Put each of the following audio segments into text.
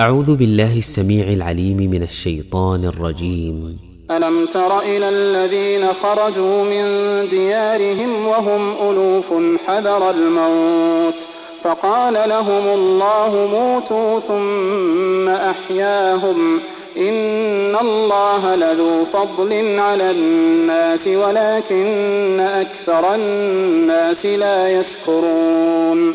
أعوذ بالله السميع العليم من الشيطان الرجيم. ألم تر إلى الذين خرجوا من ديارهم وهم ألوف حذر الموت فقال لهم الله موتوا ثم أحياهم. إن الله لذو فضل على الناس ولكن أكثر الناس لا يشكرون.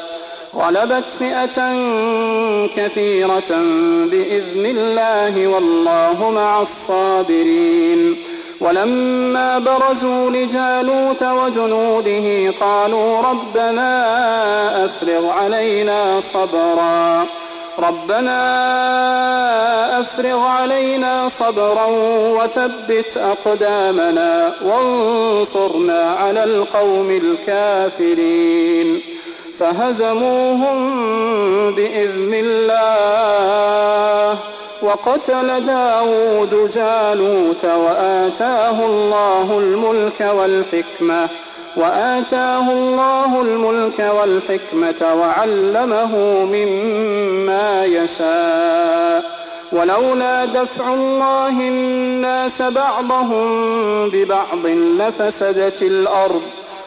غلبت فئة كثيرة بإذن الله والله مع الصابرين. ولما برزوا لجالوت وجنوده قالوا ربنا أفرغ علينا صبرا. ربنا أفرغ علينا صبرا وثبت أقدامنا وانصرنا على القوم الكافرين. فهزموهم بإذن الله. وقتل داود جالوت وآتاه الله الملك والحكمة وآتاه الله الملك والحكمة وعلمه مما يشاء. ولولا دفع الله الناس بعضهم ببعض لفسدت الأرض.